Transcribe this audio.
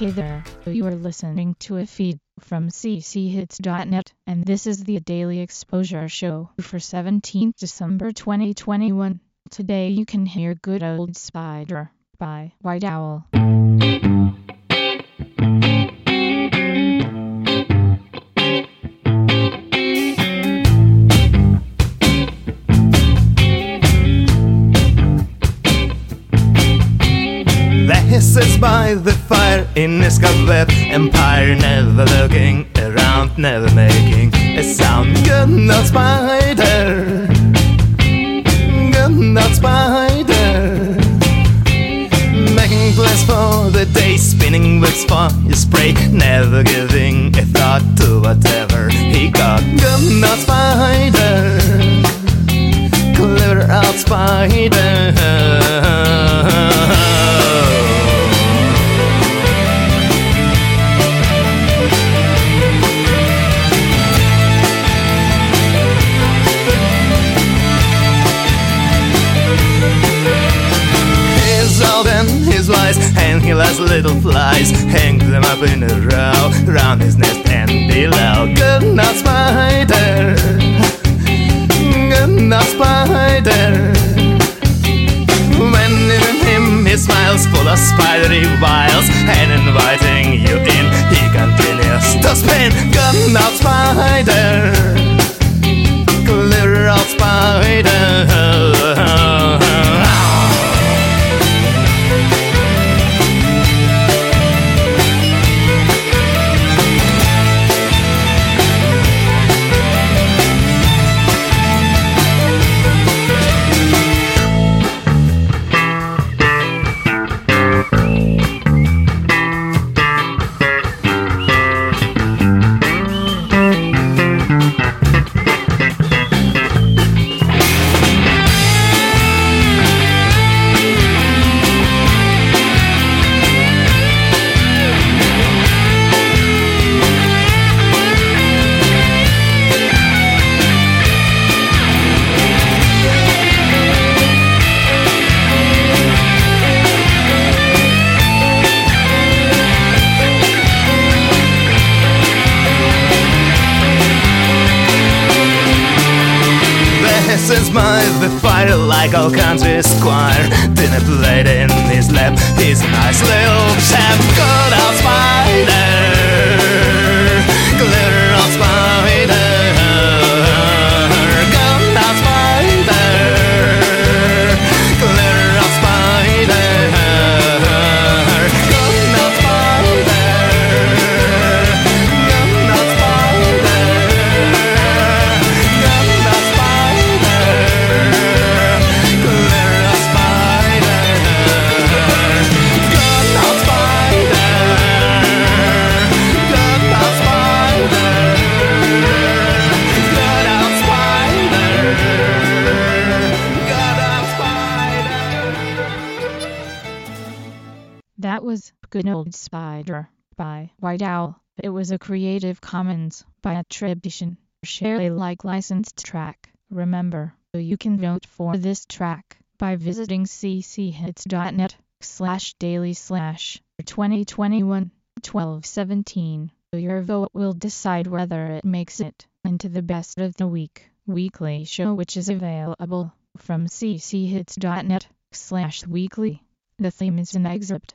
Hey there, you are listening to a feed from cchits.net, and this is the Daily Exposure Show for 17th December 2021. Today you can hear Good Old Spider by White Owl. By the fire in his cobweb empire, never looking around, never making a sound. Good night, spider. Good night, spider. Making plans for the day, spinning webs for his prey, never giving a thought to whatever he got. Good night, spider. Clever out spider. He little flies. Hang them up in a row round his nest and below. Good night, spider. Good night, spider. When in him he smiles full of spidery wiles and inviting you in, he continues Since my the fighter like all country squire. Dinner plate in his lap He's a nice little was Good Old Spider by White Owl. It was a Creative Commons by attribution, share Alike licensed track. Remember, you can vote for this track by visiting cchits.net slash daily slash 2021 1217. Your vote will decide whether it makes it into the best of the week weekly show which is available from cchits.net slash weekly. The theme is an excerpt